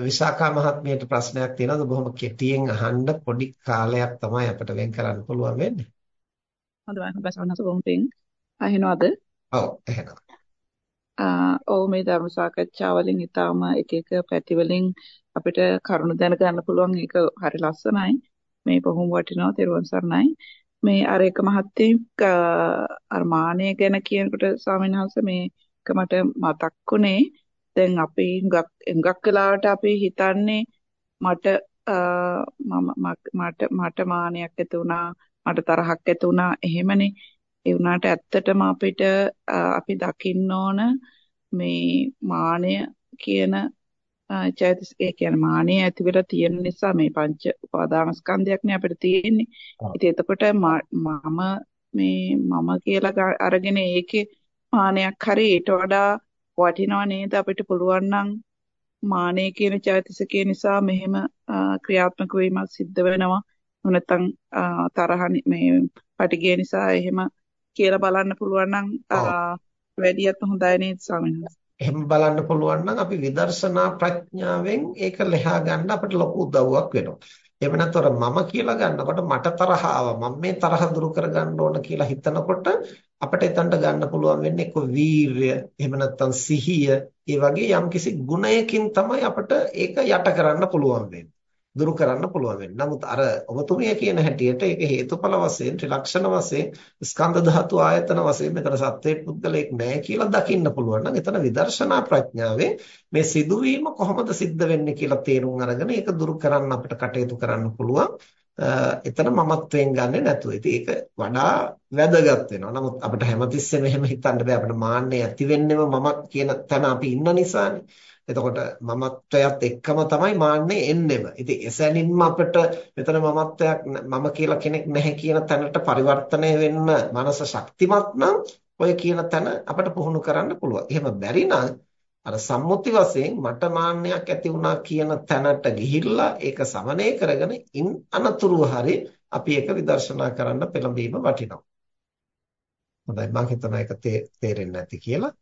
විශාඛා මහත්මියට ප්‍රශ්නයක් තියෙනවද බොහොම කෙටියෙන් අහන්න පොඩි කාලයක් තමයි අපිට වෙන් කරන්න පුළුවන් වෙන්නේ. හොඳයි සවනස බොහොම පිං. අහිනවද? ඔව් එහෙනම්. ඔව් මේ ධර්ම සාකච්ඡා වලින් ඊටාම එක එක පැති වලින් අපිට කරුණු දැන ගන්න පුළුවන් ඒක හරි ලස්සනයි. මේ බොහොම වටිනවා තෙරුවන් සරණයි. මේ අර එක මහත්තයෙක් අර මානය ගැන කියනකොට ස්වාමීන් වහන්සේ මේක මට මතක්ුනේ දැන් අපි හුඟක් වෙලාවට අපි හිතන්නේ මට මම මට මට මානයක් ඇති වුණා මට තරහක් ඇති වුණා එහෙමනේ ඒ වුණාට ඇත්තටම අපිට අපි දකින්න ඕන මේ මානය කියන චෛතස් ඒ කියන්නේ මානය ඇති වෙලා තියෙන නිසා මේ පංච උපාදානස්කන්ධයක්නේ අපිට තියෙන්නේ. ඉතින් එතකොට මම මේ මම කියලා අරගෙන ඒකේ මානයක් හරි ඊට වඩා වටිනව නේද? අපිට පුළුවන් නම් මානෙ කියන චෛතසිකය නිසා මෙහෙම ක්‍රියාත්මක වීමක් සිද්ධ වෙනවා. නැත්නම් තරහ මේ පටිගය නිසා එහෙම කියලා බලන්න පුළුවන් නම් වැඩියත් හොඳයි නේද ස්වාමීන් එහෙම බලන්න පුළුවන් නම් අපි විදර්ශනා ප්‍රඥාවෙන් ඒක ලෙහා ගන්න අපිට ලොකු උදව්වක් වෙනවා. එහෙම නැත්නම් මම කියලා ගන්නකොට මට තරහ ආවා. මම මේ තරහ දුරු කරගන්න ඕන කියලා හිතනකොට අපිට එතනට ගන්න පුළුවන් වෙන්නේ එක්ක වීරය එහෙම නැත්නම් සිහිය ඒ වගේ යම්කිසි ගුණයකින් තමයි අපිට ඒක යට කරන්න පුළුවන් වෙන්නේ දුරු කරන්න පුළුවන් වෙන්නේ. නමුත් අර ඔබතුමිය කියන හැටියට ඒක හේතුඵල වශයෙන් ත්‍රිලක්ෂණ වශයෙන් ස්කන්ධ ධාතු ආයතන වශයෙන් මෙතන සත්‍යයේ පුද්ගලයක් නැහැ කියලා දකින්න පුළුවන් නම් එතන විදර්ශනා ප්‍රඥාවේ මේ සිදුවීම කොහොමද සිද්ධ වෙන්නේ කියලා තේරුම් අරගෙන ඒක දුරු කරන්න අපිට කටයුතු කරන්න පුළුවන්. එතන මමත්වයෙන් ගන්නෙ නැතුව. ඉතින් ඒක වඩා වැදගත් වෙනවා. නමුත් අපිට හැමතිස්සෙම එහෙම හිතන්න බෑ. අපිට මාන්නය ඇති වෙන්නෙම මම කියන තැන අපි ඉන්න නිසානේ. එතකොට මමත්වයට එක්කම තමයි මාන්නේ එන්නෙම. ඉතින් එසැනින්ම අපිට මෙතන මමත්වයක් මම කියලා කෙනෙක් නැහැ කියන තැනට පරිවර්තනය වෙන්න මනස ශක්තිමත් නම් ඔය කියන තැන අපිට පුහුණු කරන්න පුළුවන්. එහෙම බැරි අර සම්මුති වශයෙන් මට මාන්නයක් ඇති වුණා කියන තැනට ගිහිල්ලා ඒක සමනය කරගෙන ඉන් අනතුරුව හරි අපි ඒක විදර්ශනා කරන්න පෙළඹීම වටිනවා. හොඳයි මම හිතනවා ඒක තේරෙන්නේ නැති කියලා.